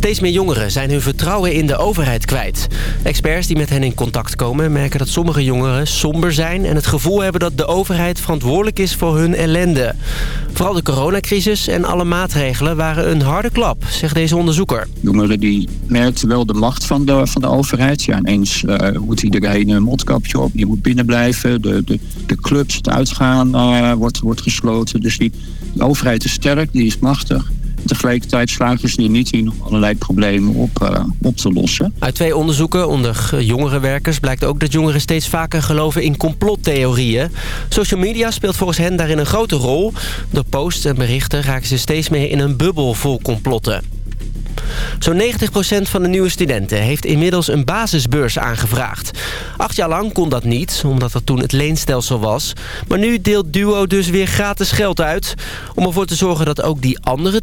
Steeds meer jongeren zijn hun vertrouwen in de overheid kwijt. Experts die met hen in contact komen merken dat sommige jongeren somber zijn... en het gevoel hebben dat de overheid verantwoordelijk is voor hun ellende. Vooral de coronacrisis en alle maatregelen waren een harde klap, zegt deze onderzoeker. Jongeren die merkten wel de macht van de, van de overheid. Ja, ineens uh, moet iedereen een mondkapje op, je moet binnen blijven. De, de, de clubs, het uitgaan uh, wordt, wordt gesloten. Dus die, de overheid is sterk, die is machtig. Tegelijkertijd slagen ze er niet in om allerlei problemen op, uh, op te lossen. Uit twee onderzoeken onder jongerenwerkers blijkt ook dat jongeren steeds vaker geloven in complottheorieën. Social media speelt volgens hen daarin een grote rol. Door posts en berichten raken ze steeds meer in een bubbel vol complotten. Zo'n 90% van de nieuwe studenten heeft inmiddels een basisbeurs aangevraagd. Acht jaar lang kon dat niet, omdat er toen het leenstelsel was. Maar nu deelt Duo dus weer gratis geld uit. Om ervoor te zorgen dat ook die andere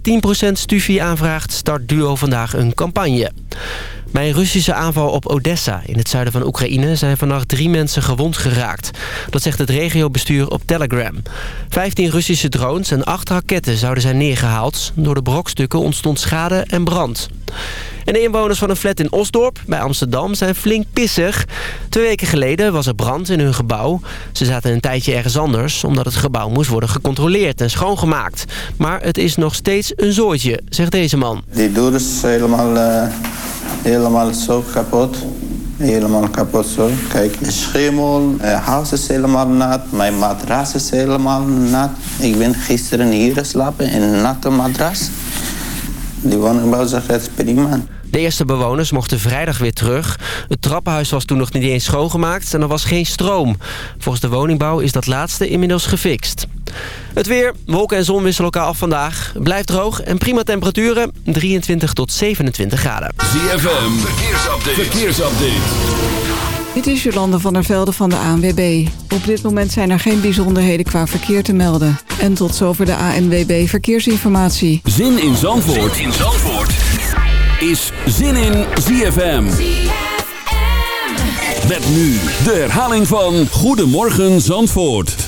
10% stufie aanvraagt... start Duo vandaag een campagne. Bij een Russische aanval op Odessa in het zuiden van Oekraïne... zijn vannacht drie mensen gewond geraakt. Dat zegt het regiobestuur op Telegram. Vijftien Russische drones en acht raketten zouden zijn neergehaald. Door de brokstukken ontstond schade en brand. En de inwoners van een flat in Osdorp bij Amsterdam zijn flink pissig. Twee weken geleden was er brand in hun gebouw. Ze zaten een tijdje ergens anders... omdat het gebouw moest worden gecontroleerd en schoongemaakt. Maar het is nog steeds een zooitje, zegt deze man. Die deur is helemaal, uh, helemaal zo kapot. Helemaal kapot zo. Kijk, schimmel, het huis is helemaal nat. Mijn matras is helemaal nat. Ik ben gisteren hier geslapen in een natte matras. Die woningbouw is prima. De eerste bewoners mochten vrijdag weer terug. Het trappenhuis was toen nog niet eens schoongemaakt en er was geen stroom. Volgens de woningbouw is dat laatste inmiddels gefixt. Het weer, wolken en zon wisselen elkaar af vandaag. Blijft droog en prima temperaturen, 23 tot 27 graden. ZFM, verkeersupdate. verkeersupdate. Dit is Jolande van der Velde van de ANWB. Op dit moment zijn er geen bijzonderheden qua verkeer te melden. En tot zover de ANWB Verkeersinformatie. Zin in Zandvoort, zin in Zandvoort. is Zin in ZFM. Met nu de herhaling van Goedemorgen Zandvoort.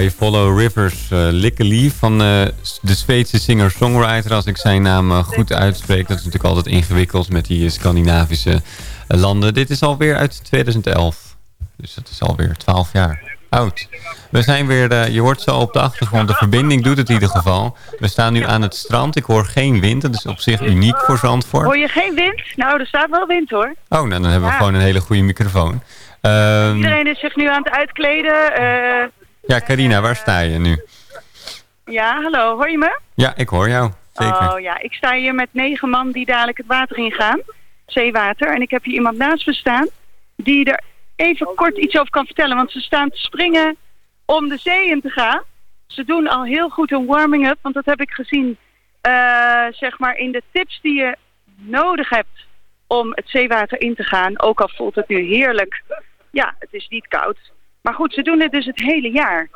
I Follow Rivers, uh, Lickely van uh, de Zweedse singer-songwriter. Als ik zijn naam uh, goed uitspreek. Dat is natuurlijk altijd ingewikkeld met die Scandinavische landen. Dit is alweer uit 2011. Dus dat is alweer 12 jaar oud. We zijn weer, je hoort zo op de achtergrond, de verbinding doet het in ieder geval. We staan nu aan het strand, ik hoor geen wind, dat is op zich uniek voor Zandvoort. Hoor je geen wind? Nou, er staat wel wind hoor. Oh, nou dan hebben we gewoon een hele goede microfoon. Um, Iedereen is zich nu aan het uitkleden. Uh, ja, Carina, waar sta je nu? Ja, hallo, hoor je me? Ja, ik hoor jou, zeker. Oh ja, ik sta hier met negen man die dadelijk het water ingaan. Zeewater. En ik heb hier iemand naast me staan die er even kort iets over kan vertellen. Want ze staan te springen om de zee in te gaan. Ze doen al heel goed een warming-up, want dat heb ik gezien uh, zeg maar in de tips die je nodig hebt om het zeewater in te gaan. Ook al voelt het nu heerlijk. Ja, het is niet koud. Maar goed, ze doen het dus het hele jaar.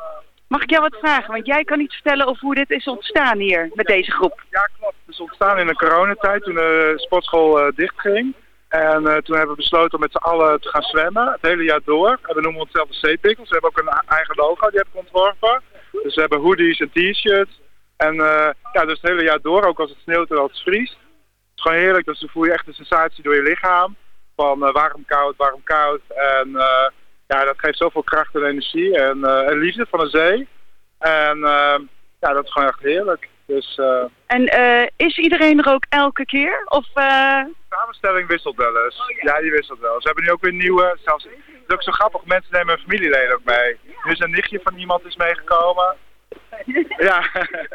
Mag ik jou wat vragen? Want jij kan iets vertellen over hoe dit is ontstaan hier met deze groep. Ja, klopt. Het is ontstaan in de coronatijd toen de sportschool uh, dichtging. En uh, toen hebben we besloten om met z'n allen te gaan zwemmen, het hele jaar door. En we noemen onszelf de Zeepikkels. We hebben ook een eigen logo, die heb ik ontworpen. Dus we hebben hoodies en t-shirts. En uh, ja, dus het hele jaar door, ook als het sneeuwt en als het vriest. Het is gewoon heerlijk, dus dan voel je echt de sensatie door je lichaam. Van warm, koud, warm, koud. En ja, dat geeft zoveel kracht en energie en, en liefde van de zee. En ja, dat is gewoon echt heerlijk. Dus, uh... En is iedereen er ook elke keer? Of. De samenstelling wisselt wel eens. Oh, ja. ja. die wisselt wel. Ze hebben nu ook weer nieuwe. Zelfs, het is ook zo grappig, mensen nemen hun familieleden ook mee. Nu is een nichtje van iemand is meegekomen. ja.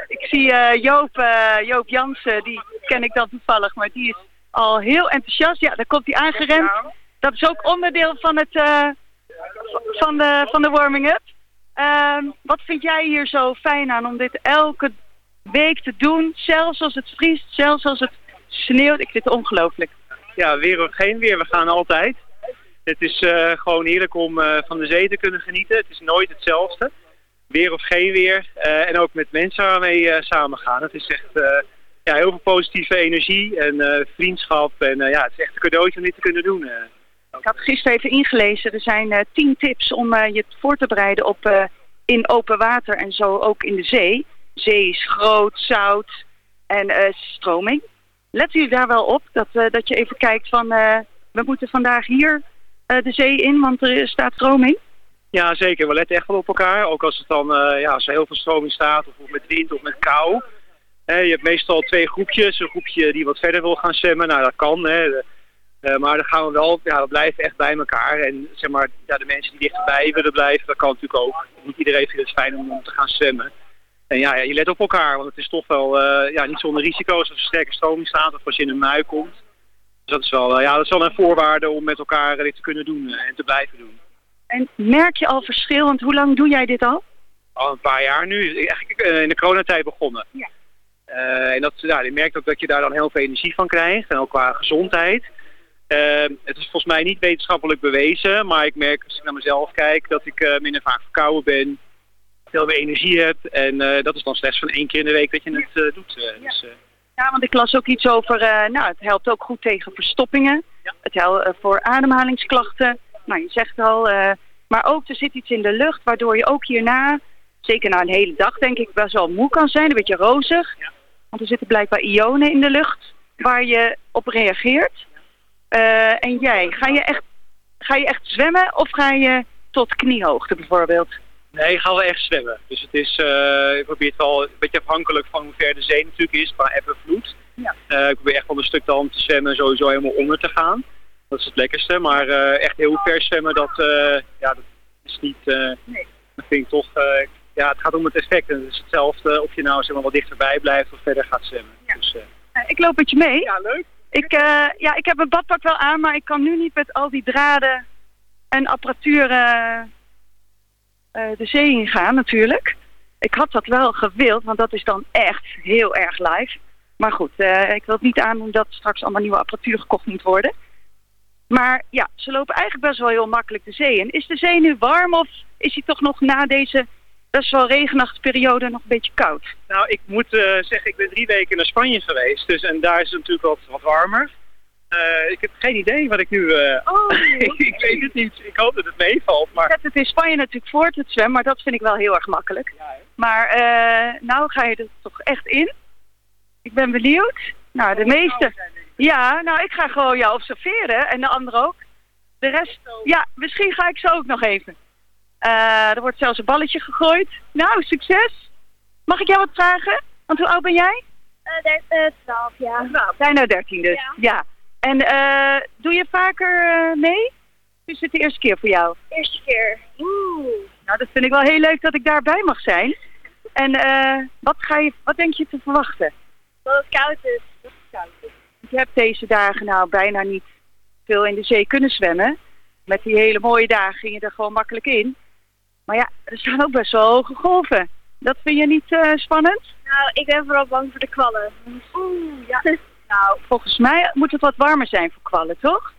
ik zie Joop, Joop Jansen, die ken ik dan toevallig, maar die is al heel enthousiast. Ja, daar komt hij aangerend. Dat is ook onderdeel van, het, van de, van de warming-up. Ehm, wat vind jij hier zo fijn aan om dit elke week te doen. Zelfs als het vriest, zelfs als het sneeuwt. Ik vind het ongelooflijk. Ja, weer of geen weer. We gaan altijd. Het is uh, gewoon heerlijk om uh, van de zee te kunnen genieten. Het is nooit hetzelfde. Weer of geen weer. Uh, en ook met mensen waarmee samen gaan. Het is echt ja, heel veel positieve energie en vriendschap. En ja, het is echt een cadeautje om dit te kunnen doen. Ik had gisteren even ingelezen. Er zijn tien tips om je voor te bereiden op in open water en zo ook in de zee zee is groot, zout en stroming. Let u daar wel op dat, dat je even kijkt van we moeten vandaag hier de zee in, want er staat stroming. Ja, zeker. We letten echt wel op elkaar. Ook als, het dan, ja, als er heel veel stroming staat, of met wind of met kou. je hebt meestal twee groepjes. Een groepje die wat verder wil gaan zwemmen. Nou, dat kan. Hè. Maar dan gaan we wel, ja, we blijven echt bij elkaar. En zeg maar, ja, de mensen die dichterbij willen blijven, dat kan natuurlijk ook. Niet iedereen vindt het fijn om, om te gaan zwemmen. En ja, je let op elkaar, want het is toch wel uh, ja, niet zonder risico's als er sterke stroming staat of als je in een mui komt. Dus dat is wel, uh, ja, dat is wel een voorwaarde om met elkaar dit te kunnen doen en te blijven doen. En merk je al verschil, want hoe lang doe jij dit al? Al een paar jaar nu, eigenlijk in de coronatijd begonnen. Ja. en dat, ja, je merkt ook dat je daar dan heel veel energie van krijgt en ook qua gezondheid. Het is volgens mij niet wetenschappelijk bewezen, maar ik merk als ik naar mezelf kijk dat ik minder vaak verkouden ben veel meer energie hebt. En uh, dat is dan slechts van één keer in de week dat je het uh, doet. Uh, ja. Dus, ja, want ik las ook iets over, nou het helpt ook goed tegen verstoppingen. Ja. Het helpt voor ademhalingsklachten. Nou, je zegt al, maar ook er zit iets in de lucht waardoor je ook hierna, zeker na een hele dag denk ik, best wel moe kan zijn. Een beetje rozig. Ja. Want er zitten blijkbaar ionen in de lucht waar je op reageert. En jij, ga je, echt, ga je echt zwemmen of ga je tot kniehoogte bijvoorbeeld? Nee, ik ga wel echt zwemmen. Dus het is, uh, ik probeer het wel een beetje afhankelijk van hoe ver de zee natuurlijk is, qua eb en vloed. Ja. Uh, ik probeer echt wel een stuk dan te zwemmen en sowieso helemaal onder te gaan. Dat is het lekkerste. Maar echt heel ver zwemmen, dat, ja, dat is niet... nee. Dat vind ik toch... ja, het gaat om het effect. En het is hetzelfde of je nou zeg maar, wat dichterbij blijft of verder gaat zwemmen. Ja. Dus, ik loop met je mee. Ja, leuk. Ik, ja, ik heb mijn badpak wel aan, maar ik kan nu niet met al die draden en apparatuur uh, de zee ingaan natuurlijk. Ik had dat wel gewild, want dat is dan echt heel erg live. Maar goed, uh, ik wil het niet aan dat straks allemaal nieuwe apparatuur gekocht moet worden. Maar ja, ze lopen eigenlijk best wel heel makkelijk de zee in. Is de zee nu warm of is hij toch nog na deze best wel regenachtige periode nog een beetje koud? Nou, ik moet uh, zeggen, ik ben drie weken naar Spanje geweest. Dus, en daar is het natuurlijk wat, wat warmer. Eh, ik heb geen idee wat ik nu... eh, Oh, ik weet het niet. Ik hoop dat het meevalt, maar... zet het in Spanje natuurlijk voor het zwemmen, maar dat vind ik wel heel erg makkelijk. Maar eh, nou ga je er toch echt in. Ik ben benieuwd. Nou, de meeste... Ja, nou, ik ga gewoon jou observeren en de anderen ook. De rest... Ja, misschien ga ik zo ook nog even. Eh, er wordt zelfs een balletje gegooid. Nou, succes. Mag ik jou wat vragen? Want hoe oud ben jij? Uh, 12, ja. Bijna 13 dus. Ja. Ja. En eh, doe je vaker eh, mee? Is het de eerste keer voor jou? Eerste keer. Oeh. Nou, dat vind ik wel heel leuk dat ik daarbij mag zijn. En eh, wat, ga je, wat denk je te verwachten? Dat het koud is. Je hebt deze dagen nou bijna niet veel in de zee kunnen zwemmen. Met die hele mooie dagen ging je er gewoon makkelijk in. Maar ja, er staan ook best wel hoge golven. Dat vind je niet eh, spannend? Nou, ik ben vooral bang voor de kwallen. Oeh, ja. Nou, volgens mij moet het wat warmer zijn voor kwallen, toch?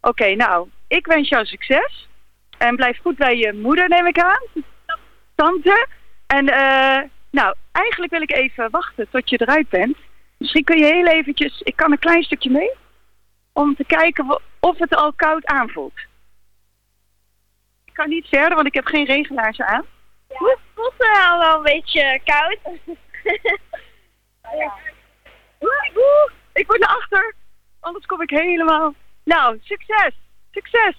Oké, nou, ik wens jou succes. En blijf goed bij je moeder, neem ik aan. Tante. En eh, nou, eigenlijk wil ik even wachten tot je eruit bent. Misschien kun je heel eventjes... Ik kan een klein stukje mee. Om te kijken of het al koud aanvoelt. Ik kan niet verder, want ik heb geen regelaars aan. Ja, het voelt wel wel een beetje koud. ja. Oeh, oeh, ik moet naar achter. Anders kom ik helemaal... Nou, succes. Succes.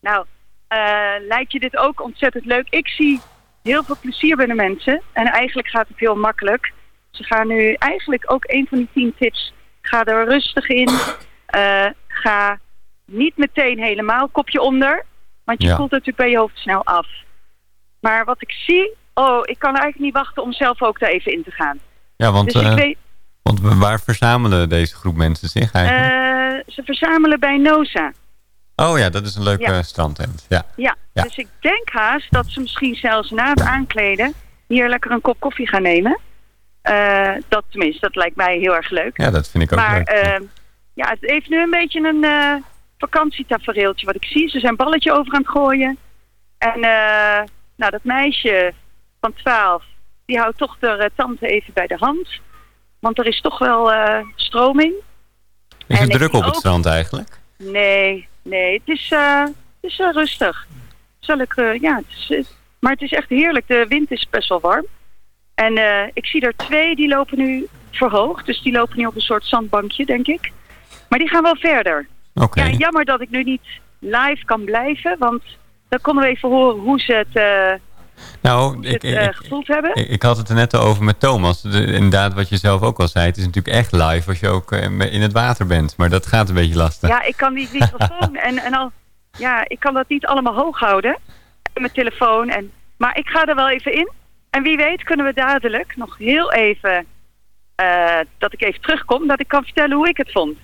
Nou, eh, lijkt je dit ook ontzettend leuk? Ik zie heel veel plezier bij de mensen. En eigenlijk gaat het heel makkelijk. Ze gaan nu eigenlijk ook een van die tien tips. Ga er rustig in. Eh, ga niet meteen helemaal kopje onder. Want je Ja. voelt natuurlijk bij je hoofd snel af. Maar wat ik zie... Oh, ik kan eigenlijk niet wachten om zelf ook daar even in te gaan. Ja, want, dus eh, weet... want waar verzamelen deze groep mensen zich eigenlijk? Eh, ze verzamelen bij NOSA. oh ja, dat is een leuke ja. ja. strandtent. Ja. Ja, Ja. dus ik denk haast dat ze misschien zelfs na het aankleden hier lekker een kop koffie gaan nemen. Eh, dat tenminste, dat lijkt mij heel erg leuk. ja, dat vind ik ook maar leuk. eh, ja, het heeft nu een beetje een vakantietafereeltje wat ik zie. Ze zijn balletje over aan het gooien. En eh, nou, dat meisje van 12, die houdt toch de eh, tante even bij de hand. Want er is toch wel eh, stroming. is het druk op het ook- strand eigenlijk? Nee, nee, het is, het is rustig. Zal ik, ja, het is, maar het is echt heerlijk. De wind is best wel warm. En ik zie er twee, die lopen nu verhoogd. Dus die lopen nu op een soort zandbankje, denk ik. Maar die gaan wel verder. Ja, jammer dat ik nu niet live kan blijven. Want dan konden we even horen hoe ze het, eh, nou, hoe ze ik, het eh, ik, gevoeld hebben. ik, ik had het er net over met Thomas. De- inderdaad, wat je zelf ook al zei. Het is natuurlijk echt live als je ook eh, in het water bent. Maar dat gaat een beetje lastig. Ja, ik kan die microfoon en, en al, ja, ik kan dat niet allemaal hoog houden. En mijn telefoon. En, maar ik ga er wel even in. En wie weet kunnen we dadelijk nog heel even, dat ik even terugkom, dat ik kan vertellen hoe ik het vond.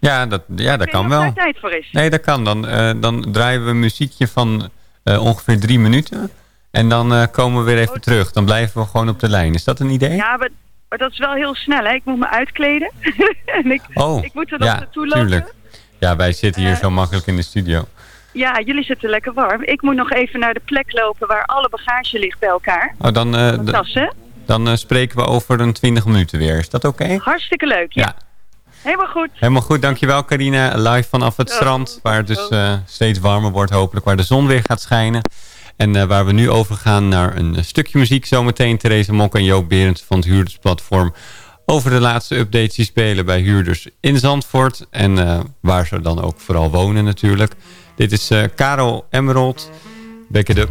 Ja, dat, ja, dat kan wel. tijd voor is. Nee, dat kan. Dan, eh, dan draaien we een muziekje van eh, ongeveer drie minuten. En dan eh, komen we weer even terug. Dan blijven we gewoon op de lijn. Is dat een idee? Ja, maar, maar dat is wel heel snel, hè. Ik moet me uitkleden. en ik, oh, ik moet er nog ja, naartoe lopen. tuurlijk. Ja, wij zitten hier zo makkelijk in de studio. Ja, jullie zitten lekker warm. Ik moet nog even naar de plek lopen waar alle bagage ligt bij elkaar. Oh, dan, tassen. dan spreken we over een 20 minuten weer. Is dat oké? Hartstikke leuk, ja. Ja. Helemaal goed. Helemaal goed, dankjewel Carina. Live vanaf het strand, waar het dus eh, steeds warmer wordt hopelijk. Waar de zon weer gaat schijnen. En eh, waar we nu overgaan naar een eh, stukje muziek. Zometeen Therese Mok en Joop Berends van het Huurdersplatform. Over de laatste updates die spelen bij huurders in Zandvoort. En waar ze dan ook vooral wonen natuurlijk. Dit is Karel Emerald. Back it up.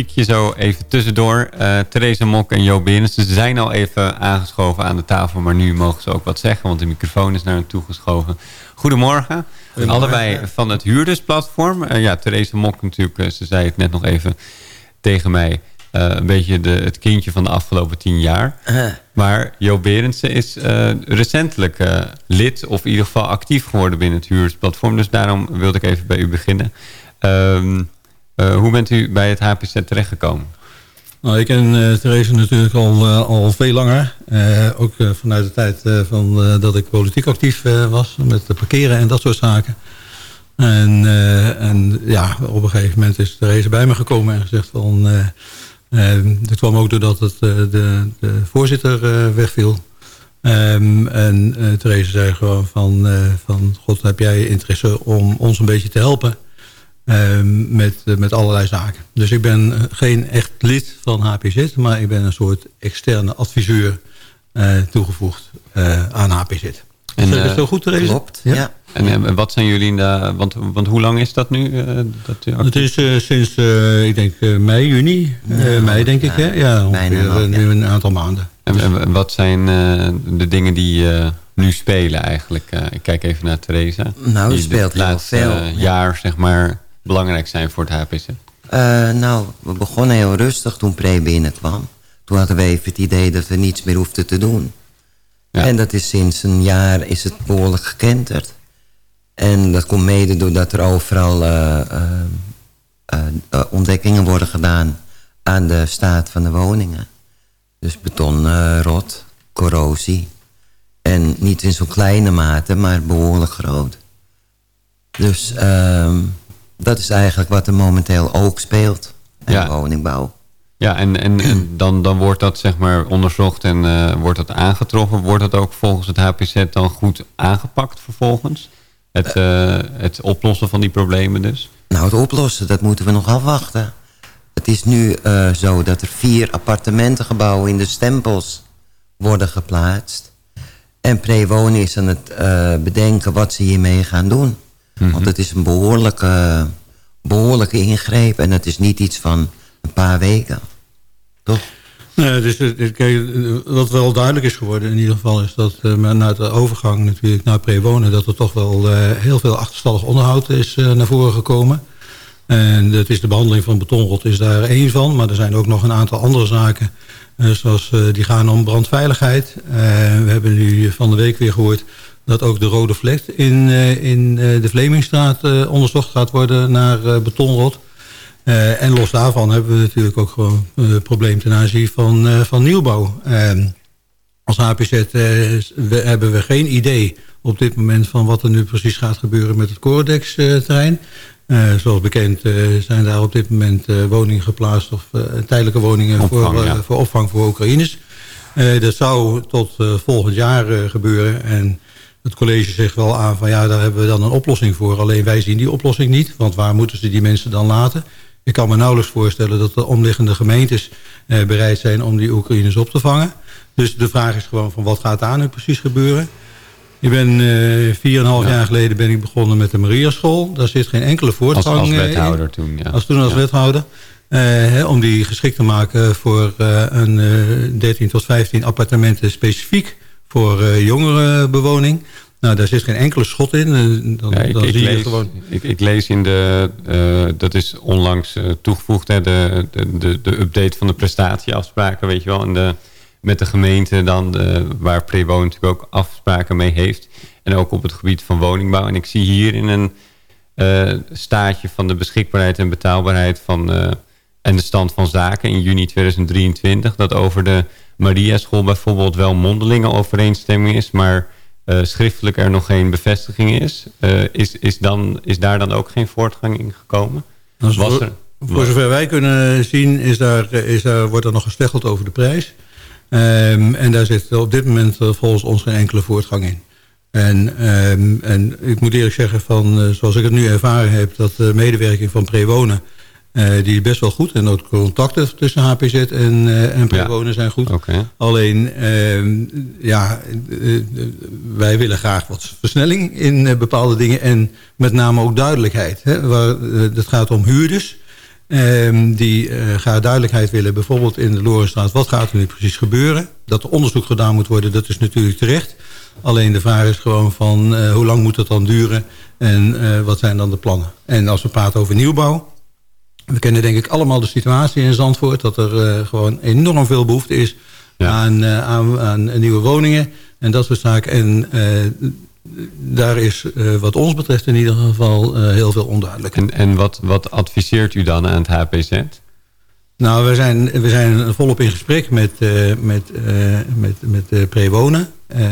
Muziekje zo even tussendoor. Eh Theresa Mok en Jo Berens, ze zijn al even aangeschoven aan de tafel... maar nu mogen ze ook wat zeggen, want de microfoon is naar hen toe geschoven. Goedemorgen. Goedemorgen. Allebei van het huurdersplatform. Eh, ja, Theresa Mok natuurlijk, eh, ze zei het net nog even tegen mij... een beetje de, het kindje van de afgelopen tien jaar. Maar Jo Berendsen is recentelijk lid... of in ieder geval actief geworden binnen het huurdersplatform. Dus daarom wilde ik even bij u beginnen. Ehm, eh, hoe bent u bij het HPZ terechtgekomen? Nou, ik ken uh, Therese natuurlijk al, eh, al veel langer. Eh, ook eh, vanuit de tijd eh, van, eh, dat ik politiek actief eh, was. Met parkeren en dat soort zaken. En, eh, en ja, op een gegeven moment is Therese bij me gekomen en gezegd van... eh, eh, dat kwam ook doordat het, eh, de, de voorzitter eh, wegviel. Ehm, en eh Therese zei gewoon van, eh, van... God, heb jij interesse om ons een beetje te helpen... Ehm, met, eh, met allerlei zaken. Dus ik ben eh, geen echt lid van HPZ, maar ik ben een soort externe adviseur eh, toegevoegd eh, aan HPZ. En, is dat zo goed, Therese? Klopt, ja. En, wat zijn jullie in de... Want, want hoe lang is dat nu? eh, dat u Het is eh, sinds, eh, ik denk, eh, mei, juni. Eh, Ja, mei, denk ik. Hè? Ja, bijna ongeveer een aantal maanden. En, en wat zijn eh, de dingen die eh, nu spelen eigenlijk? Eh, ik kijk even naar Theresa. Nou, die speelt heel veel, ja. jaar, zeg maar, belangrijk zijn voor het HPZ. Eh, nou, we begonnen heel rustig toen Pre binnenkwam. Toen hadden we even het idee dat we niets meer hoefden te doen. En dat is sinds een jaar is het behoorlijk gekenterd. En dat komt mede doordat er overal eh, eh, ontdekkingen worden gedaan aan de staat van de woningen. Dus beton, rot, corrosie. En niet in zo'n kleine mate, maar behoorlijk groot. Dus ehm, dat is eigenlijk wat er momenteel ook speelt. in Ja. de woningbouw. Ja, en, en, en dan, dan wordt dat zeg maar onderzocht en eh, wordt dat aangetroffen. Wordt dat ook volgens het HPZ dan goed aangepakt vervolgens? Het, eh, het oplossen van die problemen dus? Nou, het oplossen, dat moeten we nog afwachten. Het is nu eh, zo dat er vier appartementengebouwen in de stempels worden geplaatst. En Prewonen is aan het eh, bedenken wat ze hiermee gaan doen. Want het is een behoorlijke, behoorlijke ingreep. En het is niet iets van een paar weken. Toch? Nee, dus, kijk, eh, wat wel duidelijk is geworden in ieder geval... is dat uh, na de overgang natuurlijk naar prewonen... dat er toch wel uh, heel veel achterstallig onderhoud is uh, naar voren gekomen. En dat is de behandeling van betonrot is daar één van. Maar er zijn ook nog een aantal andere zaken... Zoals die gaan om brandveiligheid. we hebben nu van de week weer gehoord... dat ook de rode vlek in, in de Vlemingstraat onderzocht gaat worden naar betonrot... En los daarvan hebben we natuurlijk ook gewoon een uh, probleem ten aanzien van, van nieuwbouw. Uh, als HPZ eh, we, hebben we geen idee op dit moment... van wat er nu precies gaat gebeuren met het Corodex-terrein. Eh, zoals bekend eh, zijn daar op dit moment eh, woningen geplaatst... of eh, tijdelijke woningen Opvang, voor, eh, ja. voor opvang voor Oekraïners. Eh, dat zou tot eh, volgend jaar eh, gebeuren. En het college zegt wel aan van ja, daar hebben we dan een oplossing voor. Alleen wij zien die oplossing niet. Want waar moeten ze die mensen dan laten? Ik kan me nauwelijks voorstellen dat de omliggende gemeentes eh, bereid zijn om die Oekraïners op te vangen. Dus de vraag is gewoon van wat gaat daar nu precies gebeuren? Ik ben eh, vier en een half jaar geleden ben ik begonnen met de Mariaschool. Daar zit geen enkele Als, voortgang als eh, wethouder in. toen, ja. Als toen als Ja. wethouder. Eh, hè, om die geschikt te maken voor eh, een eh 13 tot 15 appartementen specifiek voor eh jongerenbewoning. Nou, daar zit geen enkele schot in. Eh, dan Ja, ik, dan ik, zie je gewoon... ik, ik lees in de, eh, dat is onlangs toegevoegd, hè, de, de, de, update van de prestatieafspraken, weet je wel, en de, met de gemeente dan, de, waar Prewoon natuurlijk ook afspraken mee heeft. En ook op het gebied van woningbouw. En ik zie hier in een staatje van de beschikbaarheid en betaalbaarheid van, en de stand van zaken in juni 2023, dat over de Maria School bijvoorbeeld wel mondelinge overeenstemming is, maar eh, schriftelijk er nog geen bevestiging is. Eh, is, is, dan, is daar dan ook geen voortgang in gekomen? Als Was voor, er- voor zover wij kunnen zien, is daar, is daar, wordt er nog gesteggeld over de prijs. Ehm, en daar zit op dit moment eh, volgens ons geen enkele voortgang in. En, ehm, en ik moet eerlijk zeggen, van, eh, zoals ik het nu ervaren heb... dat de medewerking van Prewonen, eh, die is best wel goed. En ook contacten tussen HPZ en, eh en Prewonen zijn goed. Alleen, ehm, ja, eh, wij willen graag wat versnelling in bepaalde dingen. En met name ook duidelijkheid. Hè, waar, het gaat om huurders. ehm, die graag duidelijkheid willen. Bijvoorbeeld in de Lorenstraat. Wat gaat er nu precies gebeuren? Dat er onderzoek gedaan moet worden, dat is natuurlijk terecht. Alleen de vraag is gewoon van hoe lang moet dat dan duren? En wat zijn dan de plannen? En als we praten over nieuwbouw. We kennen denk ik allemaal de situatie in Zandvoort... dat er eh, gewoon enorm veel behoefte is aan, eh, aan, aan nieuwe woningen en dat soort zaken. En eh, daar is wat ons betreft in ieder geval heel veel onduidelijk. En, en wat, wat adviseert u dan aan het HPZ? Nou, we zijn, we zijn volop in gesprek met, eh, met, met, met Prewonen,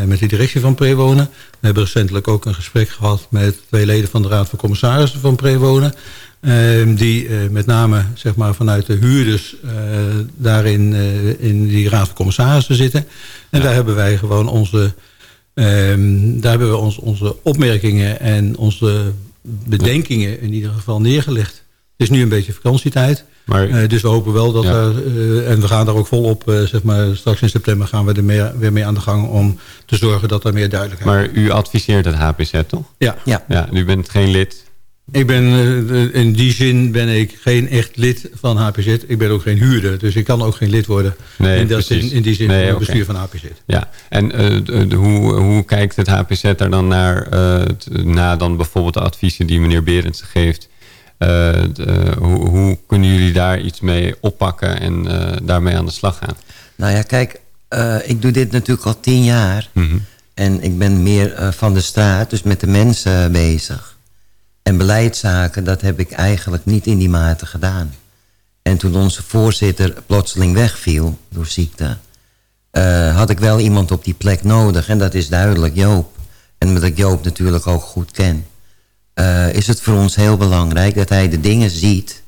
met de directie van Prewonen. We hebben recentelijk ook een gesprek gehad met twee leden van de Raad van Commissarissen van Prewonen. Eh, die eh, met name zeg maar, vanuit de huurders eh, daarin eh, in die Raad van Commissarissen zitten. En daar hebben wij gewoon onze, ehm, daar hebben we ons, onze opmerkingen en onze bedenkingen in ieder geval neergelegd. Het is nu een beetje vakantietijd. Maar, Eh, dus we hopen wel dat Ja. er, eh, en we gaan daar ook volop, eh, zeg maar, straks in september gaan we er meer, weer mee aan de gang om te zorgen dat er meer duidelijkheid Maar u adviseert het HPZ, toch? Ja. Ja. ja u bent geen lid. Ik ben, eh, in die zin ben ik geen echt lid van HPZ. Ik ben ook geen huurder, dus ik kan ook geen lid worden. Nee, in, dat precies. zin, in die zin Nee, van het bestuur van HPZ. Ja, en eh, de- de- hoe, hoe kijkt het HPZ er dan naar, eh, t- na dan bijvoorbeeld de adviezen die meneer Berendsen geeft? Eh, de- hoe, hoe kunnen jullie daar iets mee oppakken en eh, daarmee aan de slag gaan? Nou ja, kijk, eh, ik doe dit natuurlijk al tien jaar. Mhm. En ik ben meer eh, van de straat, dus met de mensen eh, bezig. En beleidszaken, dat heb ik eigenlijk niet in die mate gedaan. En toen onze voorzitter plotseling wegviel door ziekte... eh, had ik wel iemand op die plek nodig. En dat is duidelijk Joop. En omdat ik Joop natuurlijk ook goed ken... eh, is het voor ons heel belangrijk dat hij de dingen ziet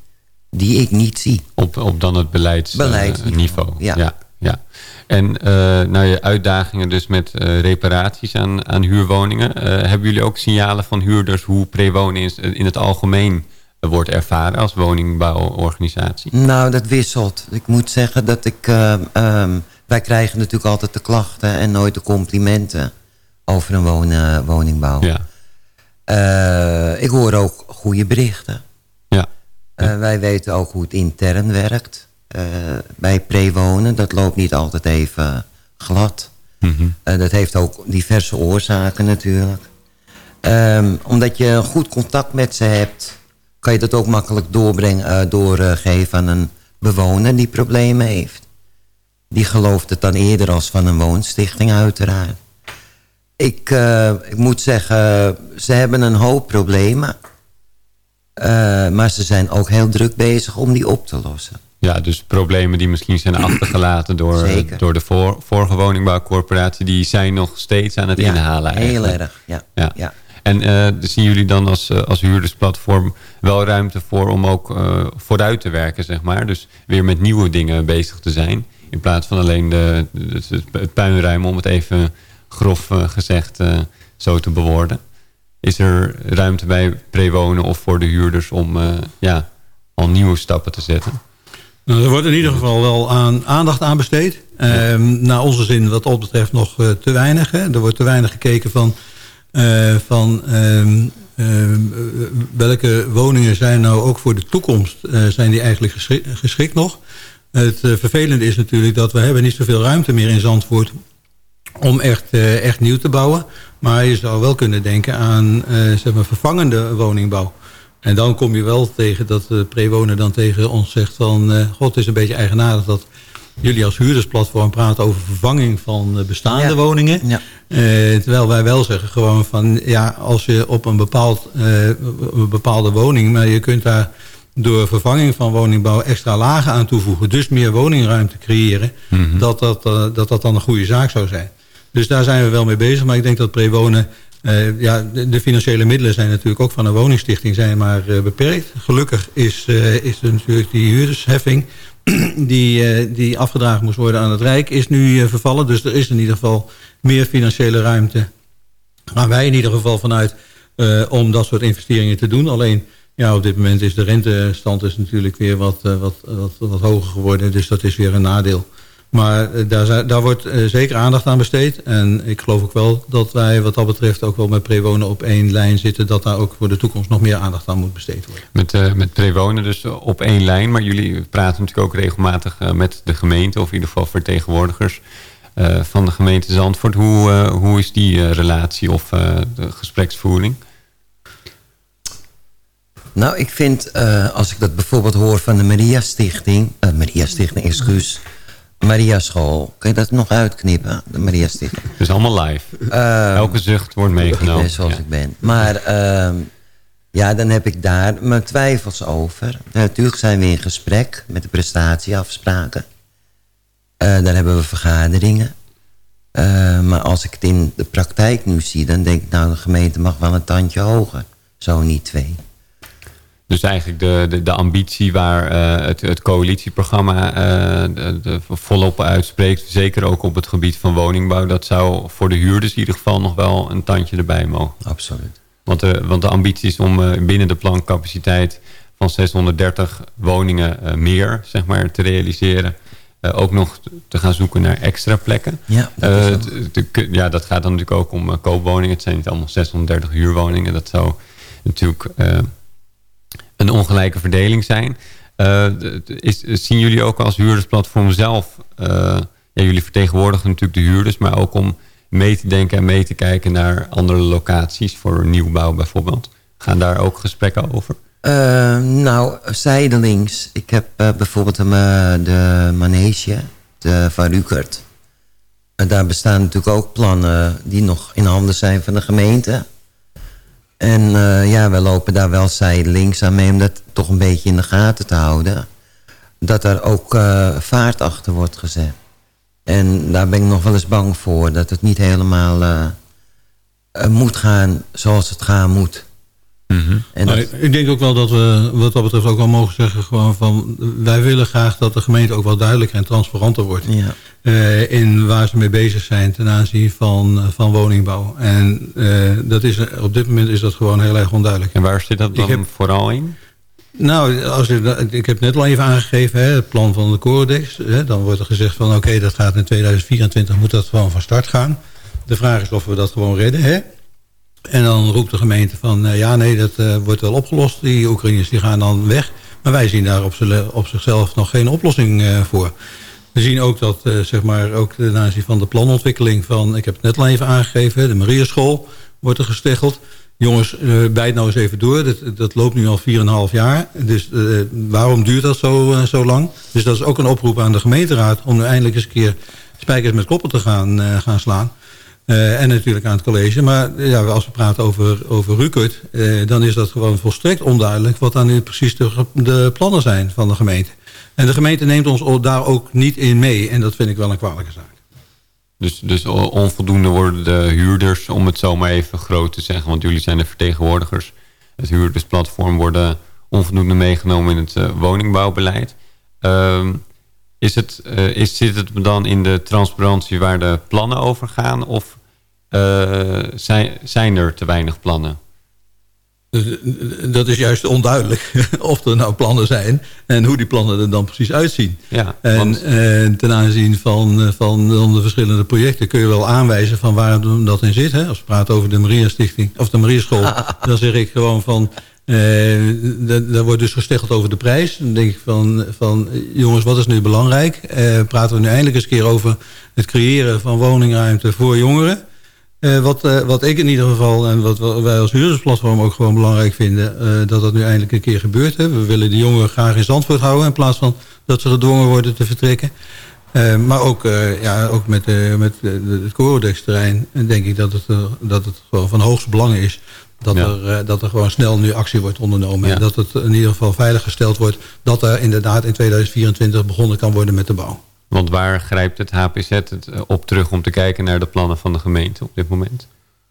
die ik niet zie. Op, op dan het beleidsniveau. Ja, ja. En eh nou, je uitdagingen dus met eh, reparaties aan, aan huurwoningen. Eh, hebben jullie ook signalen van huurders hoe prewonen in, in het algemeen wordt ervaren als woningbouworganisatie? Nou, dat wisselt. Ik moet zeggen dat ik... eh, ehm, wij krijgen natuurlijk altijd de klachten en nooit de complimenten over een woon, eh, woningbouw. Ja. Ik hoor ook goede berichten. Ja. Wij weten ook hoe het intern werkt bij prewonen. Dat loopt niet altijd even glad. Mhm. Eh, dat heeft ook diverse oorzaken natuurlijk. Ehm, omdat je een goed contact met ze hebt... kan je dat ook makkelijk doorbrengen, eh, doorgeven aan een bewoner die problemen heeft. Die gelooft het dan eerder als van een woonstichting uiteraard. Ik, eh, ik moet zeggen, ze hebben een hoop problemen. Eh, maar ze zijn ook heel druk bezig om die op te lossen. Ja, dus problemen die misschien zijn achtergelaten door, Zeker. door de voor, vorige woningbouwcorporatie... die zijn nog steeds aan het Ja, inhalen heel eigenlijk. erg, ja. ja. ja. En eh, zien jullie dan als, eh, als huurdersplatform wel ruimte voor om ook eh, vooruit te werken, zeg maar? Dus weer met nieuwe dingen bezig te zijn. In plaats van alleen de, de- het- puinruimen, om het even grof gezegd zo te bewoorden. Is er ruimte bij prewonen of voor de huurders om ja, al nieuwe stappen te zetten? Nou, er wordt in ieder geval wel aan, aandacht aan besteed. Ehm, naar onze zin wat dat betreft nog eh, te weinig. Hè. Er wordt te weinig gekeken van, eh, van ehm, ehm, eh, welke woningen zijn nou ook voor de toekomst zijn die eigenlijk geschikt, nog. Het vervelende is natuurlijk dat we hebben niet zoveel ruimte meer in Zandvoort om echt, echt nieuw te bouwen. Maar je zou wel kunnen denken aan zeg maar vervangende woningbouw. En dan kom je wel tegen dat de prewoner dan tegen ons zegt van... eh, god, het is een beetje eigenaardig dat jullie als huurdersplatform praten over vervanging van eh, bestaande Ja. woningen. Ja. Eh, terwijl wij wel zeggen gewoon van... ja, als je op een, bepaald, eh, een bepaalde woning... maar je kunt daar door vervanging van woningbouw extra lagen aan toevoegen... dus meer woningruimte creëren... dat, dat, eh, dat dat dan een goede zaak zou zijn. Dus daar zijn we wel mee bezig. Maar ik denk dat prewonen... eh, ja, de, financiële middelen zijn natuurlijk ook van een woningstichting zijn maar eh, beperkt. Gelukkig is, eh, is er natuurlijk die huurdersheffing die, die afgedragen moest worden aan het Rijk is nu vervallen. Dus er is in ieder geval meer financiële ruimte. Gaan wij in ieder geval vanuit om dat soort investeringen te doen. Alleen ja, op dit moment is de rentestand is natuurlijk weer wat, wat, wat, wat hoger geworden. Dus dat is weer een nadeel. Maar eh, daar, daar wordt eh, zeker aandacht aan besteed. En ik geloof ook wel dat wij wat dat betreft ook wel met prewonen op één lijn zitten. Dat daar ook voor de toekomst nog meer aandacht aan moet besteed worden. Met, eh, met prewonen dus op één lijn. Maar jullie praten natuurlijk ook regelmatig eh, met de gemeente... of in ieder geval vertegenwoordigers eh, van de gemeente Zandvoort. Hoe, eh, hoe is die eh, relatie of eh, de gespreksvoering? Nou, ik vind, eh, als ik dat bijvoorbeeld hoor van de Maria Stichting... Maria Stichting, excuus. Maria School. Kun je dat nog uitknippen? De Maria Stichting. Dus allemaal live. Ehm, Elke zucht wordt meegenomen. Ik zoals Ja. ik ben. Maar ehm, ja, dan heb ik daar mijn twijfels over. natuurlijk zijn we in gesprek met de prestatieafspraken. Eh, daar hebben we vergaderingen. Eh, maar als ik het in de praktijk nu zie... dan denk ik, nou, de gemeente mag wel een tandje hoger. Zo niet twee. Dus eigenlijk de, de, de ambitie waar eh, het, het coalitieprogramma eh, de, de volop uitspreekt... zeker ook op het gebied van woningbouw... dat zou voor de huurders in ieder geval nog wel een tandje erbij mogen. Absoluut. Want de, want de ambitie is om eh, binnen de plancapaciteit van 630 woningen eh, meer zeg maar, te realiseren. Eh, ook nog te gaan zoeken naar extra plekken. Ja, dat Eh, ja, dat gaat dan natuurlijk ook om eh, koopwoningen. Het zijn niet allemaal 630 huurwoningen. Dat zou natuurlijk eh, een ongelijke verdeling zijn. Eh, is, zien jullie ook als huurdersplatform zelf... ja, jullie vertegenwoordigen natuurlijk de huurders... maar ook om mee te denken en mee te kijken naar andere locaties... voor nieuwbouw bijvoorbeeld. Gaan daar ook gesprekken over? Eh, nou, zijdelings. Ik heb bijvoorbeeld de, de manege de, van. En daar bestaan natuurlijk ook plannen die nog in handen zijn van de gemeente. En eh, ja, we lopen daar wel zijdelings aan mee om dat toch een beetje in de gaten te houden. Dat er ook eh, vaart achter wordt gezet. En daar ben ik nog wel eens bang voor. Dat het niet helemaal eh, moet gaan zoals het gaan moet. En dat- ik- denk ook wel dat we wat dat betreft ook wel mogen zeggen... Gewoon van, wij willen graag dat de gemeente ook wel duidelijker en transparanter wordt... Ja. eh, in waar ze mee bezig zijn ten aanzien van, eh, van woningbouw. En eh, dat is, op dit moment is dat gewoon heel erg onduidelijk. En waar zit dat dan Ik heb- vooral in? Nou, als je, ik heb net al even aangegeven, hè, het plan van de Coredex. Hè, dan wordt er gezegd van oké, dat gaat in 2024, moet dat gewoon van start gaan. De vraag is of we dat gewoon redden. Hè? En dan roept de gemeente van eh, ja, nee, dat eh, wordt wel opgelost. Die Oekraïners die gaan dan weg. Maar wij zien daar op, op zichzelf nog geen oplossing eh, voor. We zien ook dat, zeg maar, ook ten aanzien van de planontwikkeling van, ik heb het net al even aangegeven, de Mariaschool wordt er gesteggeld. Jongens, bijt nou eens even door. Dat, dat loopt nu al 4,5 jaar. Dus waarom duurt dat zo, zo lang? Dus dat is ook een oproep aan de gemeenteraad... om nu eindelijk eens een keer spijkers met koppen te gaan, gaan slaan. Eh, en natuurlijk aan het college. Maar ja, als we praten over, over Rukert... eh, dan is dat gewoon volstrekt onduidelijk... wat dan nu precies de, plannen zijn van de gemeente. En de gemeente neemt ons daar ook niet in mee. En dat vind ik wel een kwalijke zaak. Dus, dus onvoldoende worden de huurders, om het zo maar even groot te zeggen... want jullie zijn de vertegenwoordigers. Het huurdersplatform worden onvoldoende meegenomen in het eh, woningbouwbeleid. Ehm, is het, is, zit het dan in de transparantie waar de plannen over gaan... of zijn, zijn er te weinig plannen? Eh, dat is juist onduidelijk of er nou plannen zijn en hoe die plannen er dan precies uitzien. Ja, en eh, ten aanzien van, eh, van de verschillende projecten kun je wel aanwijzen van waar dat in zit. Hè? Als we praten over de Maria Stichting of de Maria School, dan zeg ik gewoon van. eh, da- daar wordt dus gesteggeld over de prijs. Dan denk ik van, van eh, jongens, wat is nu belangrijk? Eh, praten we nu eindelijk eens een keer over het creëren van woningruimte voor jongeren. Eh, wat, eh, wat ik in ieder geval en wat wij als huurdersplatform ook gewoon belangrijk vinden... eh, dat dat nu eindelijk een keer gebeurt. Hè. We willen die jongeren graag in Zandvoort houden... in plaats van dat ze gedwongen worden te vertrekken. Maar ook, ja, ook met, met de- het Corodex-terrein denk ik dat het, dat het gewoon van hoogst belang is... Dat, Ja. er, dat er gewoon snel nu actie wordt ondernomen. Ja. En dat het in ieder geval veiliggesteld wordt... dat er inderdaad in 2024 begonnen kan worden met de bouw. Want waar grijpt het HPZ het eh, op terug om te kijken naar de plannen van de gemeente op dit moment?